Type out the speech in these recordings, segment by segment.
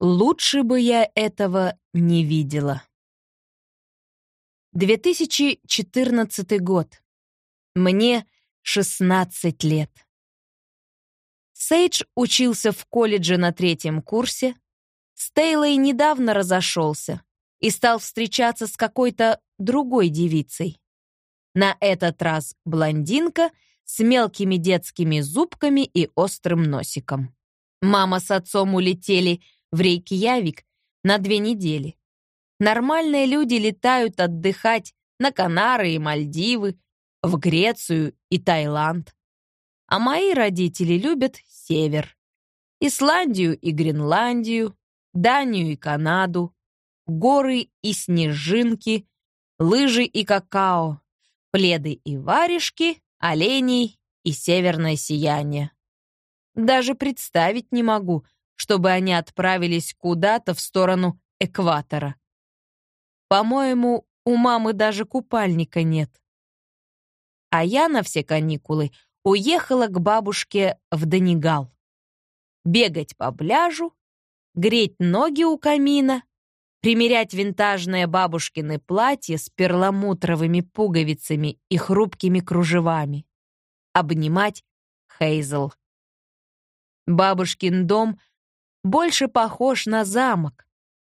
Лучше бы я этого не видела. 2014 год. Мне 16 лет. Сейдж учился в колледже на третьем курсе. С Тейлой недавно разошелся и стал встречаться с какой-то другой девицей. На этот раз блондинка с мелкими детскими зубками и острым носиком. Мама с отцом улетели в Рейкьявик на две недели. Нормальные люди летают отдыхать на Канары и Мальдивы, в Грецию и Таиланд. А мои родители любят север. Исландию и Гренландию, Данию и Канаду, горы и снежинки, лыжи и какао, пледы и варежки, оленей и северное сияние. Даже представить не могу, чтобы они отправились куда-то в сторону экватора. По-моему, у мамы даже купальника нет. А я на все каникулы уехала к бабушке в Донегал. Бегать по пляжу, греть ноги у камина, примерять винтажное бабушкины платье с перламутровыми пуговицами и хрупкими кружевами, обнимать Хейзел. Бабушкин дом больше похож на замок.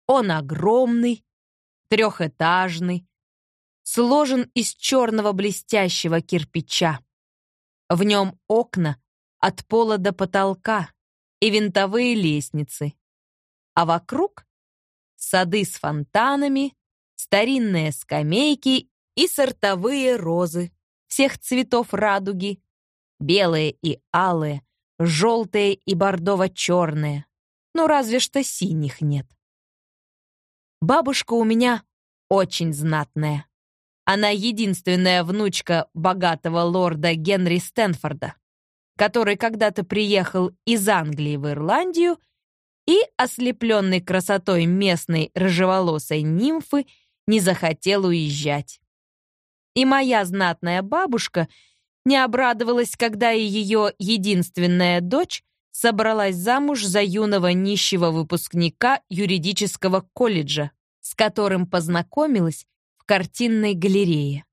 Он огромный, трехэтажный, сложен из черного блестящего кирпича. В нем окна от пола до потолка и винтовые лестницы. А вокруг сады с фонтанами, старинные скамейки и сортовые розы всех цветов радуги, белые и алые, желтые и бордово-черные, ну разве что синих нет. Бабушка у меня очень знатная. Она единственная внучка богатого лорда Генри Стэнфорда, который когда-то приехал из Англии в Ирландию и, ослепленный красотой местной рыжеволосой нимфы, не захотел уезжать. И моя знатная бабушка не обрадовалась, когда и ее единственная дочь собралась замуж за юного нищего выпускника юридического колледжа, с которым познакомилась в картинной галерее.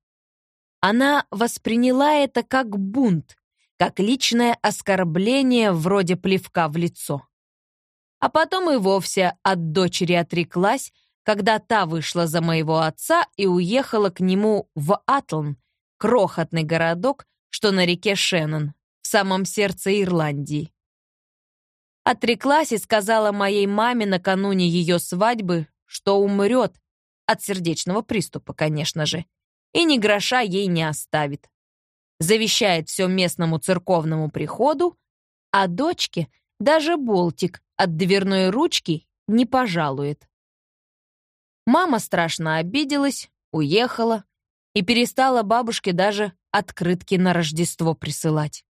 Она восприняла это как бунт, как личное оскорбление вроде плевка в лицо. А потом и вовсе от дочери отреклась, когда та вышла за моего отца и уехала к нему в Атлн, крохотный городок, что на реке Шеннон, в самом сердце Ирландии. Отреклась и сказала моей маме накануне ее свадьбы, что умрет, от сердечного приступа, конечно же, и ни гроша ей не оставит. Завещает все местному церковному приходу, а дочке даже болтик от дверной ручки не пожалует. Мама страшно обиделась, уехала и перестала бабушке даже открытки на Рождество присылать.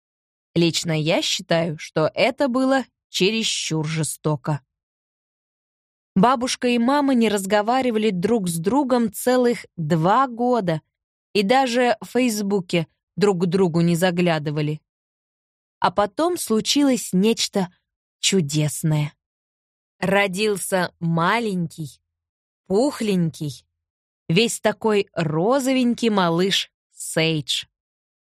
Лично я считаю, что это было чересчур жестоко. Бабушка и мама не разговаривали друг с другом целых два года и даже в Фейсбуке друг к другу не заглядывали. А потом случилось нечто чудесное. Родился маленький, пухленький, весь такой розовенький малыш Сейдж.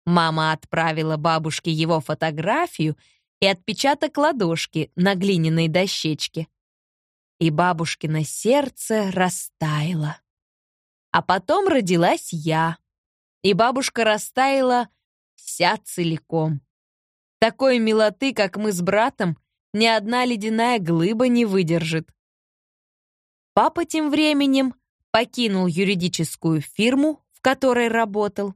Мама отправила бабушке его фотографию и отпечаток ладошки на глиняной дощечке. И бабушкино сердце растаяло. А потом родилась я, и бабушка растаяла вся целиком. Такой милоты, как мы с братом, ни одна ледяная глыба не выдержит. Папа тем временем покинул юридическую фирму, в которой работал,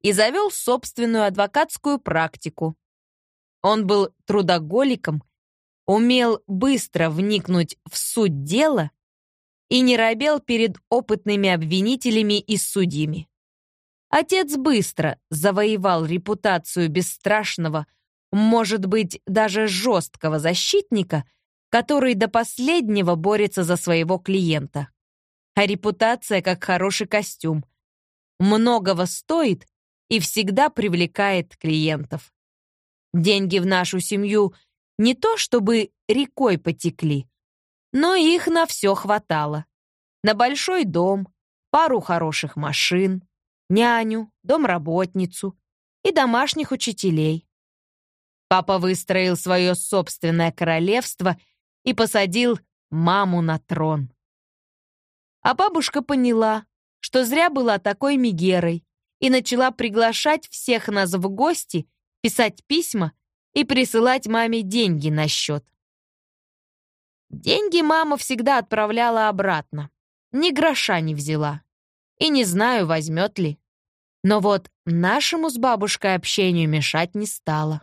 и завел собственную адвокатскую практику. Он был трудоголиком, умел быстро вникнуть в суть дела и не робел перед опытными обвинителями и судьями. Отец быстро завоевал репутацию бесстрашного, может быть, даже жесткого защитника, который до последнего борется за своего клиента. А репутация как хороший костюм. Многого стоит и всегда привлекает клиентов. Деньги в нашу семью не то чтобы рекой потекли, но их на все хватало. На большой дом, пару хороших машин, няню, домработницу и домашних учителей. Папа выстроил свое собственное королевство и посадил маму на трон. А бабушка поняла, что зря была такой мигерой, и начала приглашать всех нас в гости, писать письма и присылать маме деньги на счет. Деньги мама всегда отправляла обратно. Ни гроша не взяла. И не знаю, возьмет ли. Но вот нашему с бабушкой общению мешать не стала.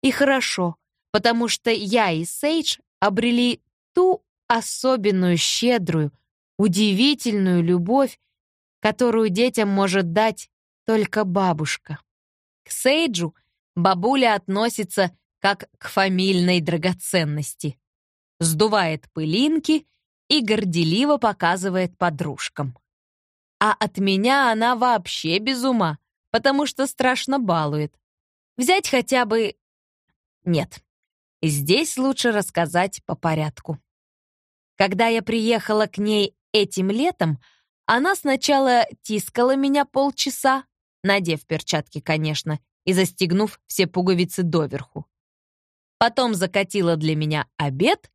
И хорошо, потому что я и Сейдж обрели ту особенную, щедрую, удивительную любовь, которую детям может дать только бабушка. К Сейджу бабуля относится как к фамильной драгоценности. Сдувает пылинки и горделиво показывает подружкам. А от меня она вообще без ума, потому что страшно балует. Взять хотя бы... Нет, здесь лучше рассказать по порядку. Когда я приехала к ней этим летом, она сначала тискала меня полчаса, надев перчатки, конечно, и застегнув все пуговицы доверху. Потом закатила для меня обед,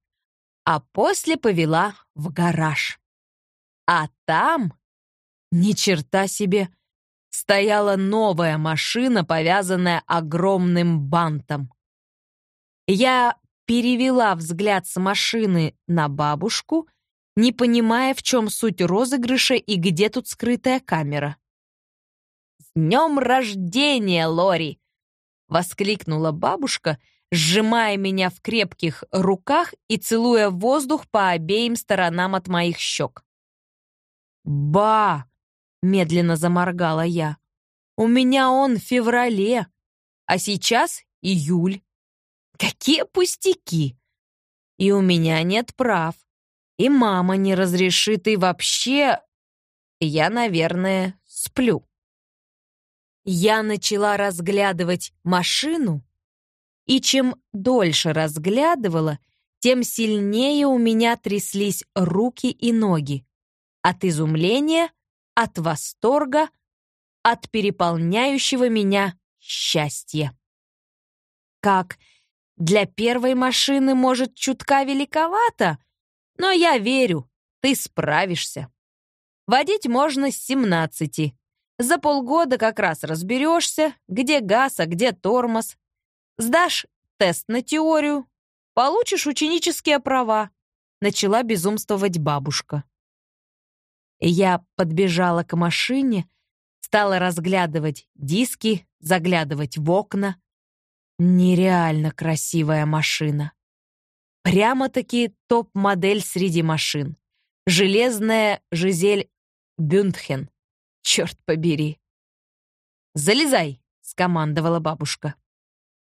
а после повела в гараж. А там, ни черта себе, стояла новая машина, повязанная огромным бантом. Я перевела взгляд с машины на бабушку, не понимая, в чем суть розыгрыша и где тут скрытая камера днем рождения, Лори!» — воскликнула бабушка, сжимая меня в крепких руках и целуя воздух по обеим сторонам от моих щек. «Ба!» — медленно заморгала я. «У меня он в феврале, а сейчас июль. Какие пустяки! И у меня нет прав, и мама не разрешит, и вообще я, наверное, сплю». Я начала разглядывать машину, и чем дольше разглядывала, тем сильнее у меня тряслись руки и ноги. От изумления, от восторга, от переполняющего меня счастья. Как для первой машины, может, чутка великовато, но я верю, ты справишься. Водить можно с семнадцати. За полгода как раз разберешься, где газ, а где тормоз. Сдашь тест на теорию, получишь ученические права. Начала безумствовать бабушка. Я подбежала к машине, стала разглядывать диски, заглядывать в окна. Нереально красивая машина. Прямо-таки топ-модель среди машин. Железная Жизель Бюндхен. Черт побери. «Залезай», — скомандовала бабушка.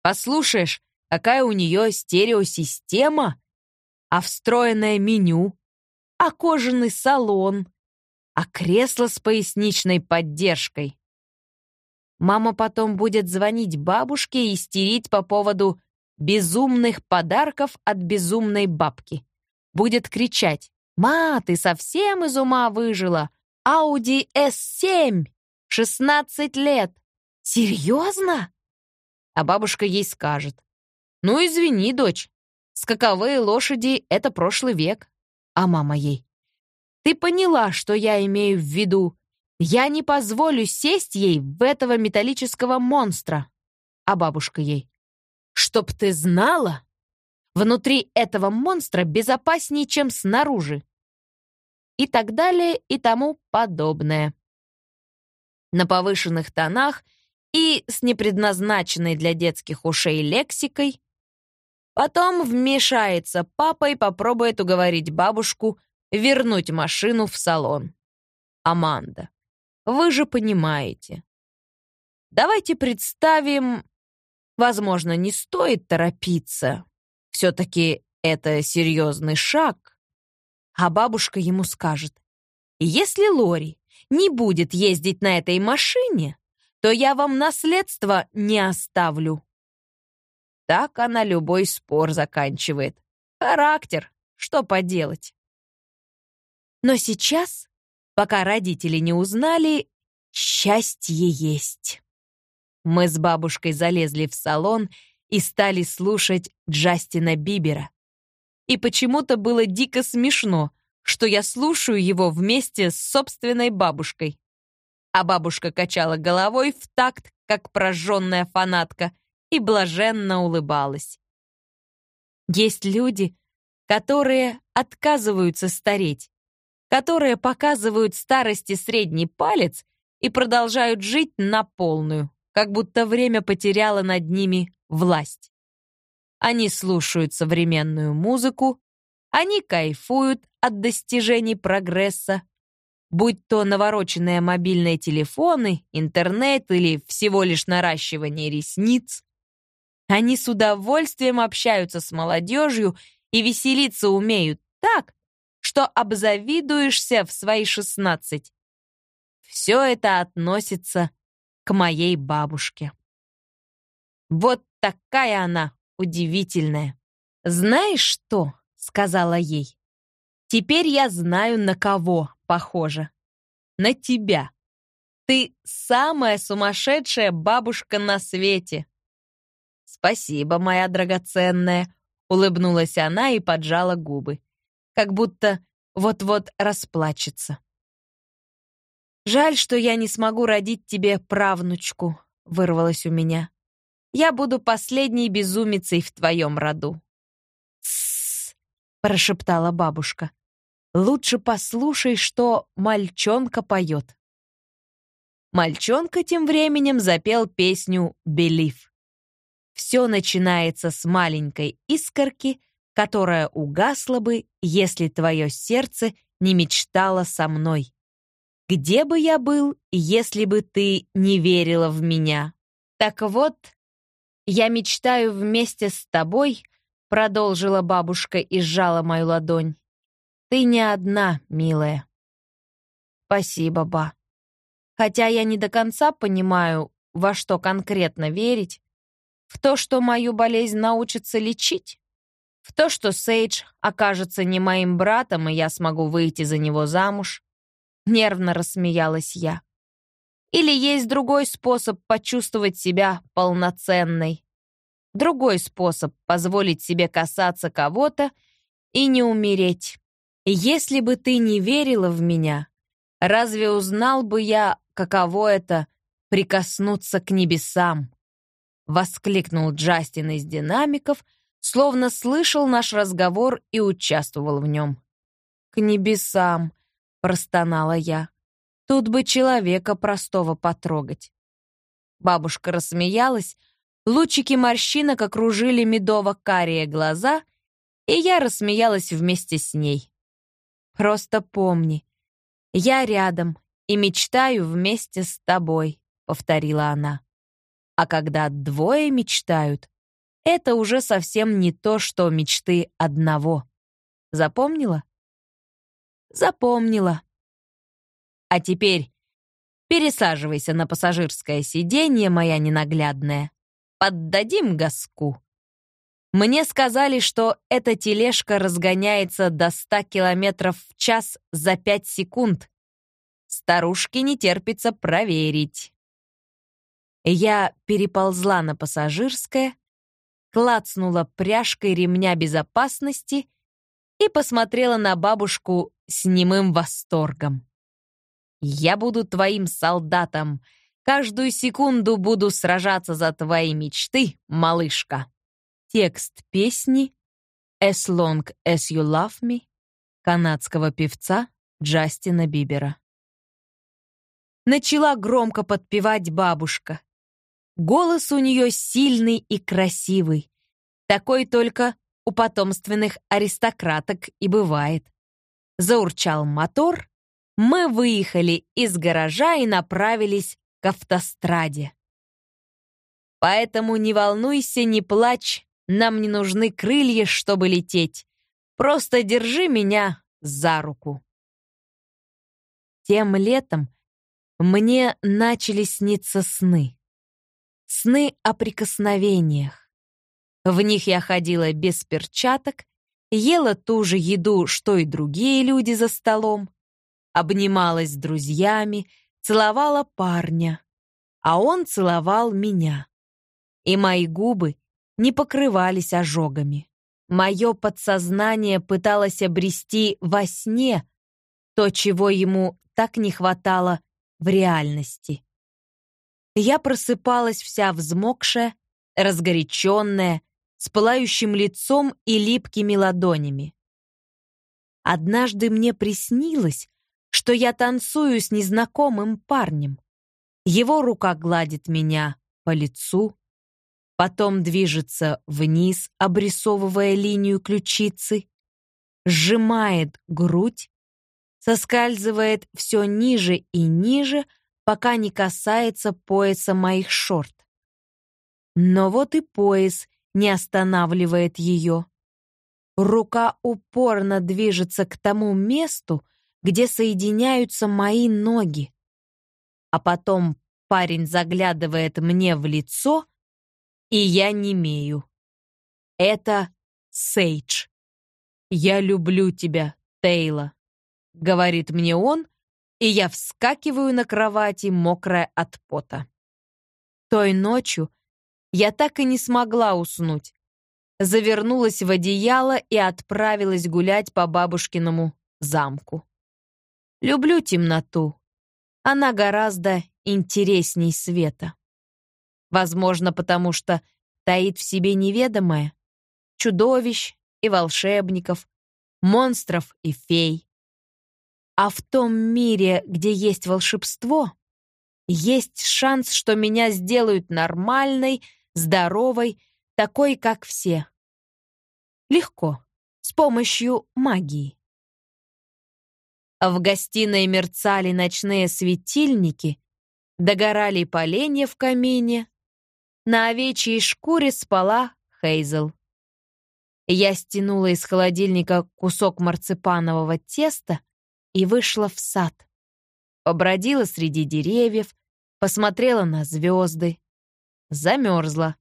«Послушаешь, какая у нее стереосистема, а встроенное меню, а кожаный салон, а кресло с поясничной поддержкой. Мама потом будет звонить бабушке и истерить по поводу безумных подарков от безумной бабки. Будет кричать «Ма, ты совсем из ума выжила! Audi S7, 16 лет. Серьезно? А бабушка ей скажет. Ну, извини, дочь, скаковые лошади — это прошлый век. А мама ей. Ты поняла, что я имею в виду? Я не позволю сесть ей в этого металлического монстра. А бабушка ей. Чтоб ты знала, внутри этого монстра безопаснее, чем снаружи и так далее и тому подобное. На повышенных тонах и с непредназначенной для детских ушей лексикой. Потом вмешается папа и попробует уговорить бабушку вернуть машину в салон. Аманда, вы же понимаете. Давайте представим, возможно, не стоит торопиться. Все-таки это серьезный шаг, а бабушка ему скажет, «Если Лори не будет ездить на этой машине, то я вам наследство не оставлю». Так она любой спор заканчивает. Характер, что поделать. Но сейчас, пока родители не узнали, счастье есть. Мы с бабушкой залезли в салон и стали слушать Джастина Бибера. И почему-то было дико смешно, что я слушаю его вместе с собственной бабушкой. А бабушка качала головой в такт, как прожженная фанатка, и блаженно улыбалась. Есть люди, которые отказываются стареть, которые показывают старости средний палец и продолжают жить на полную как будто время потеряло над ними власть. Они слушают современную музыку, они кайфуют от достижений прогресса, будь то навороченные мобильные телефоны, интернет или всего лишь наращивание ресниц. Они с удовольствием общаются с молодежью и веселиться умеют так, что обзавидуешься в свои шестнадцать. Все это относится к моей бабушке. Вот такая она удивительная. «Знаешь что?» — сказала ей. «Теперь я знаю, на кого похоже. На тебя. Ты самая сумасшедшая бабушка на свете». «Спасибо, моя драгоценная», — улыбнулась она и поджала губы, как будто вот-вот расплачется. «Жаль, что я не смогу родить тебе правнучку», — вырвалось у меня. «Я буду последней безумицей в твоем роду». «Тссс», — прошептала бабушка. «Лучше послушай, что мальчонка поет». Мальчонка тем временем запел песню «Белив». Все начинается с маленькой искорки, которая угасла бы, если твое сердце не мечтало со мной. Где бы я был, если бы ты не верила в меня? Так вот, я мечтаю вместе с тобой, продолжила бабушка и сжала мою ладонь. Ты не одна, милая. Спасибо, ба. Хотя я не до конца понимаю, во что конкретно верить. В то, что мою болезнь научится лечить? В то, что Сейдж окажется не моим братом, и я смогу выйти за него замуж? Нервно рассмеялась я. Или есть другой способ почувствовать себя полноценной? Другой способ позволить себе касаться кого-то и не умереть. Если бы ты не верила в меня, разве узнал бы я, каково это — прикоснуться к небесам? Воскликнул Джастин из динамиков, словно слышал наш разговор и участвовал в нем. «К небесам!» простонала я. Тут бы человека простого потрогать. Бабушка рассмеялась, лучики морщинок окружили медово-карие глаза, и я рассмеялась вместе с ней. «Просто помни, я рядом и мечтаю вместе с тобой», — повторила она. «А когда двое мечтают, это уже совсем не то, что мечты одного. Запомнила?» Запомнила. А теперь пересаживайся на пассажирское сиденье, моя ненаглядная. Поддадим газку. Мне сказали, что эта тележка разгоняется до 100 километров в час за 5 секунд. Старушке не терпится проверить. Я переползла на пассажирское, клацнула пряжкой ремня безопасности и посмотрела на бабушку с немым восторгом. «Я буду твоим солдатом. Каждую секунду буду сражаться за твои мечты, малышка». Текст песни «As long as you love me» канадского певца Джастина Бибера. Начала громко подпевать бабушка. Голос у нее сильный и красивый. Такой только у потомственных аристократок и бывает. Заурчал мотор, мы выехали из гаража и направились к автостраде. Поэтому не волнуйся, не плачь, нам не нужны крылья, чтобы лететь. Просто держи меня за руку. Тем летом мне начали сниться сны. Сны о прикосновениях. В них я ходила без перчаток ела ту же еду, что и другие люди за столом, обнималась с друзьями, целовала парня, а он целовал меня. И мои губы не покрывались ожогами. Мое подсознание пыталось обрести во сне то, чего ему так не хватало в реальности. Я просыпалась вся взмокшая, разгоряченная, с пылающим лицом и липкими ладонями. Однажды мне приснилось, что я танцую с незнакомым парнем. Его рука гладит меня по лицу, потом движется вниз, обрисовывая линию ключицы, сжимает грудь, соскальзывает все ниже и ниже, пока не касается пояса моих шорт. Но вот и пояс не останавливает ее. Рука упорно движется к тому месту, где соединяются мои ноги. А потом парень заглядывает мне в лицо и я немею. Это Сейдж. «Я люблю тебя, Тейла», — говорит мне он, и я вскакиваю на кровати, мокрая от пота. Той ночью я так и не смогла уснуть. Завернулась в одеяло и отправилась гулять по бабушкиному замку. Люблю темноту. Она гораздо интересней света. Возможно, потому что таит в себе неведомое, чудовищ и волшебников, монстров и фей. А в том мире, где есть волшебство, есть шанс, что меня сделают нормальной, здоровой, такой, как все. Легко, с помощью магии. В гостиной мерцали ночные светильники, догорали поленья в камине, на овечьей шкуре спала Хейзел. Я стянула из холодильника кусок марципанового теста и вышла в сад. Побродила среди деревьев, посмотрела на звезды. Замерзла.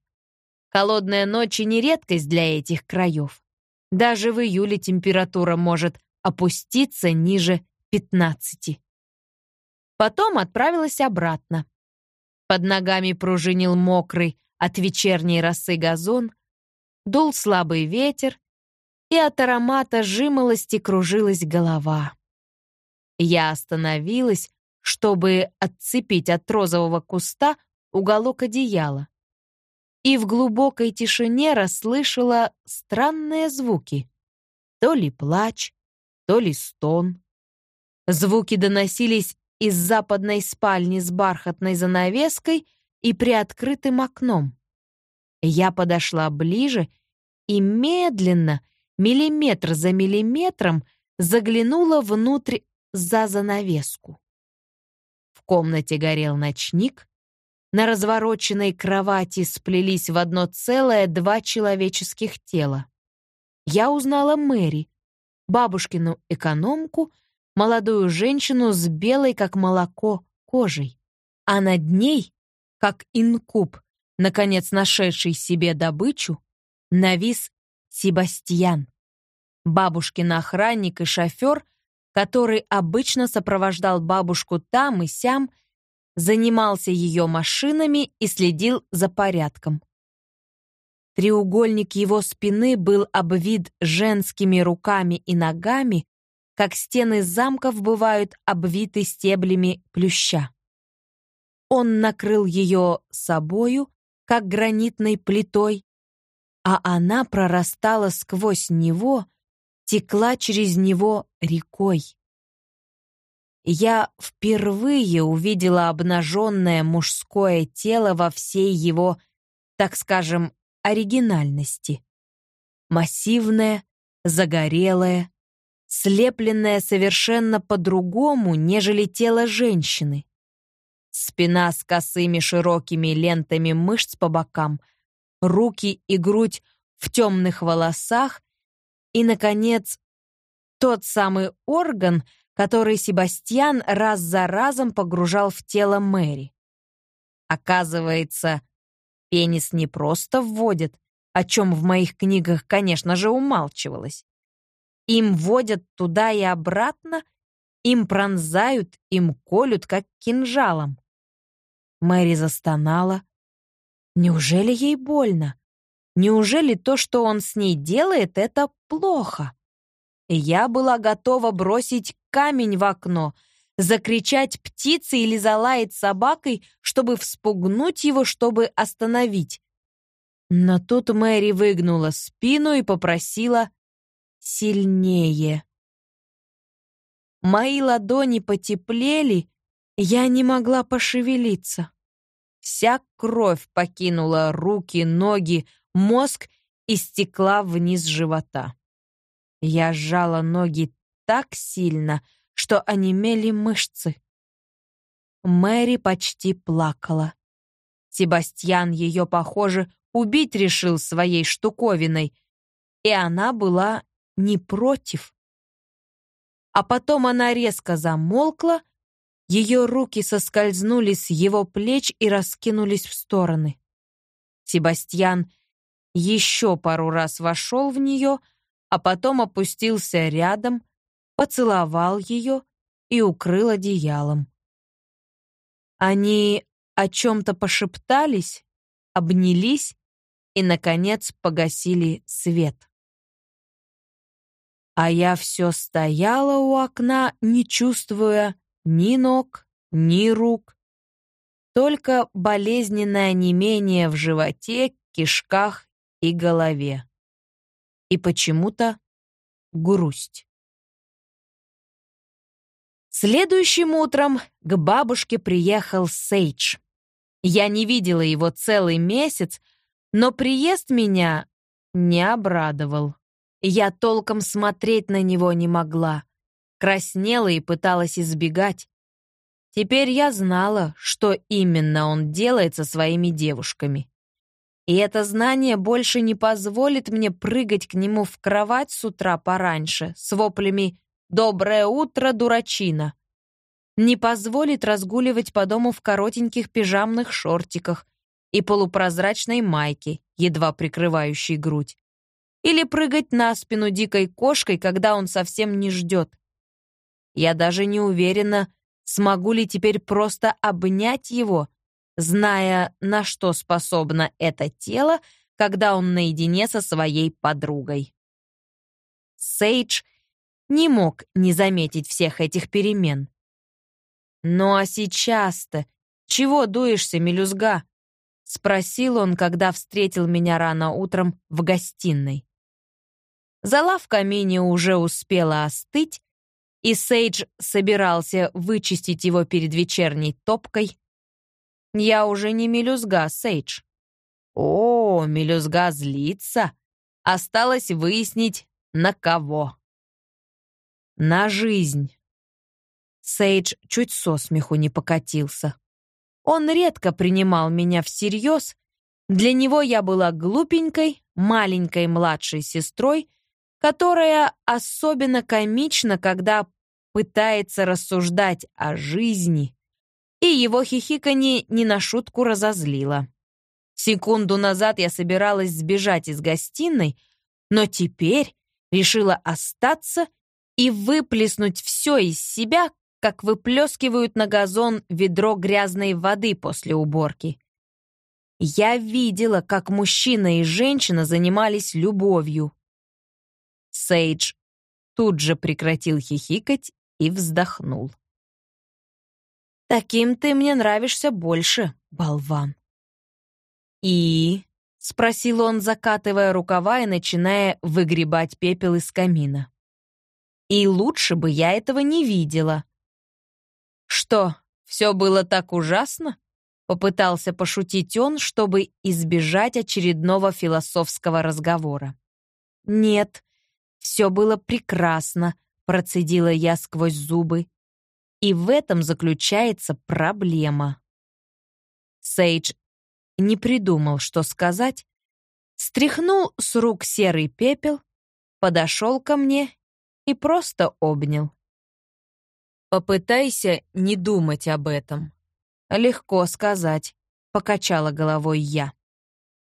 Холодная ночь не редкость для этих краев. Даже в июле температура может опуститься ниже 15. Потом отправилась обратно. Под ногами пружинил мокрый от вечерней росы газон, дул слабый ветер, и от аромата жимолости кружилась голова. Я остановилась, чтобы отцепить от розового куста уголок одеяла. И в глубокой тишине расслышала странные звуки. То ли плач, то ли стон. Звуки доносились из западной спальни с бархатной занавеской и приоткрытым окном. Я подошла ближе и медленно, миллиметр за миллиметром, заглянула внутрь за занавеску. В комнате горел ночник, на развороченной кровати сплелись в одно целое два человеческих тела. Я узнала Мэри, бабушкину экономку — молодую женщину с белой, как молоко, кожей. А над ней, как инкуб, наконец нашедший себе добычу, навис Себастьян, бабушкин охранник и шофер, который обычно сопровождал бабушку там и сям, занимался ее машинами и следил за порядком. Треугольник его спины был обвит женскими руками и ногами, как стены замков бывают обвиты стеблями плюща. Он накрыл ее собою, как гранитной плитой, а она прорастала сквозь него, текла через него рекой. Я впервые увидела обнаженное мужское тело во всей его, так скажем, оригинальности. Массивное, загорелое, слепленное совершенно по-другому, нежели тело женщины. Спина с косыми широкими лентами мышц по бокам, руки и грудь в темных волосах и, наконец, тот самый орган, который Себастьян раз за разом погружал в тело Мэри. Оказывается, пенис не просто вводят, о чем в моих книгах, конечно же, умалчивалось, Им водят туда и обратно, им пронзают, им колют, как кинжалом. Мэри застонала. Неужели ей больно? Неужели то, что он с ней делает, это плохо? Я была готова бросить камень в окно, закричать птицей или залаять собакой, чтобы вспугнуть его, чтобы остановить. Но тут Мэри выгнула спину и попросила сильнее. Мои ладони потеплели, я не могла пошевелиться. Вся кровь покинула руки, ноги, мозг и стекла вниз живота. Я сжала ноги так сильно, что онемели мышцы. Мэри почти плакала. Себастьян ее, похоже, убить решил своей штуковиной, и она была не против. А потом она резко замолкла, ее руки соскользнули с его плеч и раскинулись в стороны. Себастьян еще пару раз вошел в нее, а потом опустился рядом, поцеловал ее и укрыл одеялом. Они о чем-то пошептались, обнялись и, наконец, погасили свет. А я все стояла у окна, не чувствуя ни ног, ни рук, только болезненное онемение в животе, кишках и голове. И почему-то грусть. Следующим утром к бабушке приехал Сейдж. Я не видела его целый месяц, но приезд меня не обрадовал. Я толком смотреть на него не могла. Краснела и пыталась избегать. Теперь я знала, что именно он делает со своими девушками. И это знание больше не позволит мне прыгать к нему в кровать с утра пораньше с воплями «Доброе утро, дурачина!» Не позволит разгуливать по дому в коротеньких пижамных шортиках и полупрозрачной майке, едва прикрывающей грудь. Или прыгать на спину дикой кошкой, когда он совсем не ждет. Я даже не уверена, смогу ли теперь просто обнять его зная, на что способно это тело, когда он наедине со своей подругой. Сейдж не мог не заметить всех этих перемен. «Ну а сейчас-то чего дуешься, мелюзга?» — спросил он, когда встретил меня рано утром в гостиной. Зала в камине уже успела остыть, и Сейдж собирался вычистить его перед вечерней топкой, я уже не мелюзга, Сейдж. О, мелюзга злится. Осталось выяснить, на кого. На жизнь. Сейдж чуть со смеху не покатился. Он редко принимал меня всерьез. Для него я была глупенькой, маленькой младшей сестрой, которая особенно комична, когда пытается рассуждать о жизни, и его хихиканье не на шутку разозлило. Секунду назад я собиралась сбежать из гостиной, но теперь решила остаться и выплеснуть все из себя, как выплескивают на газон ведро грязной воды после уборки. Я видела, как мужчина и женщина занимались любовью. Сейдж тут же прекратил хихикать и вздохнул. Таким ты мне нравишься больше, болван. И... — спросил он, закатывая рукава и начиная выгребать пепел из камина. «И лучше бы я этого не видела». «Что, все было так ужасно?» — попытался пошутить он, чтобы избежать очередного философского разговора. «Нет, все было прекрасно», — процедила я сквозь зубы. И в этом заключается проблема. Сейдж не придумал, что сказать, стряхнул с рук серый пепел, подошел ко мне и просто обнял. «Попытайся не думать об этом». «Легко сказать», — покачала головой я.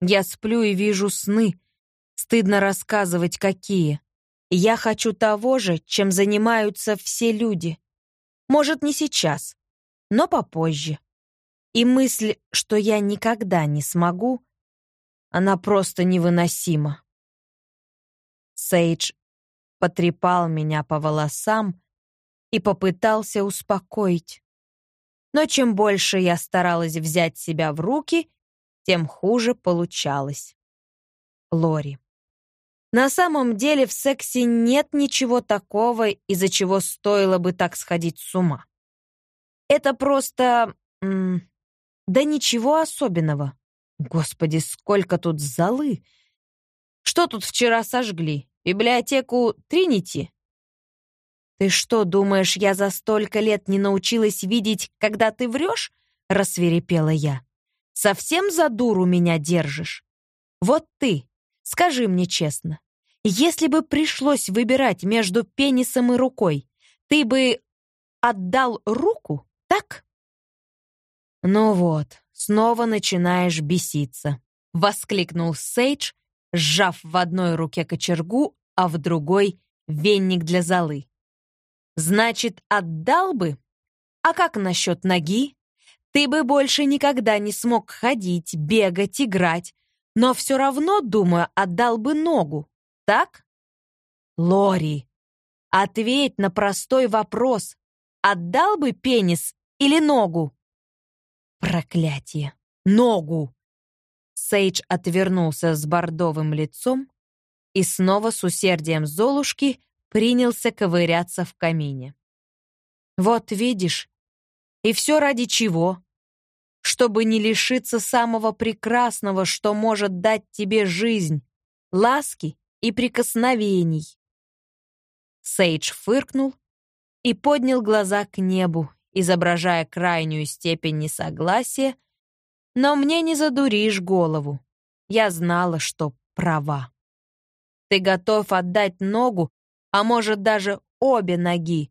«Я сплю и вижу сны. Стыдно рассказывать, какие. Я хочу того же, чем занимаются все люди. Может, не сейчас, но попозже. И мысль, что я никогда не смогу, она просто невыносима. Сейдж потрепал меня по волосам и попытался успокоить. Но чем больше я старалась взять себя в руки, тем хуже получалось. Лори. На самом деле в сексе нет ничего такого, из-за чего стоило бы так сходить с ума. Это просто... да ничего особенного. Господи, сколько тут золы! Что тут вчера сожгли? Библиотеку Тринити? Ты что, думаешь, я за столько лет не научилась видеть, когда ты врешь? Рассверепела я. Совсем за дуру меня держишь? Вот ты, Скажи мне честно, если бы пришлось выбирать между пенисом и рукой, ты бы отдал руку, так? Ну вот, снова начинаешь беситься, воскликнул Сейдж, сжав в одной руке кочергу, а в другой венник для золы. Значит, отдал бы? А как насчет ноги? Ты бы больше никогда не смог ходить, бегать, играть, но все равно, думаю, отдал бы ногу, так? Лори, ответь на простой вопрос. Отдал бы пенис или ногу? Проклятие! Ногу! Сейдж отвернулся с бордовым лицом и снова с усердием Золушки принялся ковыряться в камине. «Вот видишь, и все ради чего? чтобы не лишиться самого прекрасного, что может дать тебе жизнь, ласки и прикосновений. Сейдж фыркнул и поднял глаза к небу, изображая крайнюю степень несогласия, но мне не задуришь голову. Я знала, что права. Ты готов отдать ногу, а может даже обе ноги.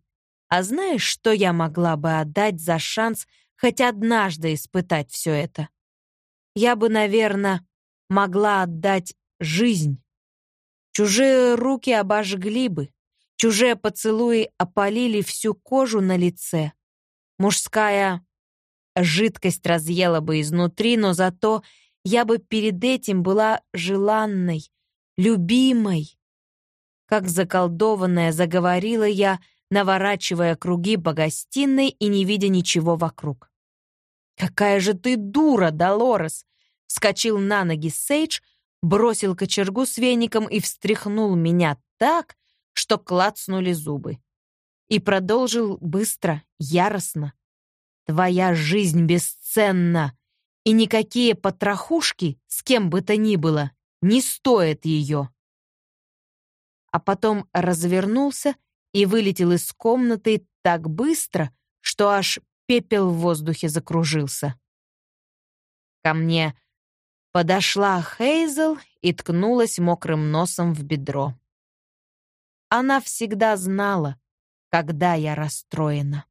А знаешь, что я могла бы отдать за шанс хоть однажды испытать все это. Я бы, наверное, могла отдать жизнь. Чужие руки обожгли бы, чужие поцелуи опалили всю кожу на лице. Мужская жидкость разъела бы изнутри, но зато я бы перед этим была желанной, любимой. Как заколдованная заговорила я, наворачивая круги по гостиной и не видя ничего вокруг. «Какая же ты дура, Долорес!» Вскочил на ноги Сейдж, бросил кочергу с веником и встряхнул меня так, что клацнули зубы. И продолжил быстро, яростно. «Твоя жизнь бесценна, и никакие потрохушки, с кем бы то ни было, не стоят ее». А потом развернулся и вылетел из комнаты так быстро, что аж пепел в воздухе закружился. Ко мне подошла Хейзел и ткнулась мокрым носом в бедро. Она всегда знала, когда я расстроена.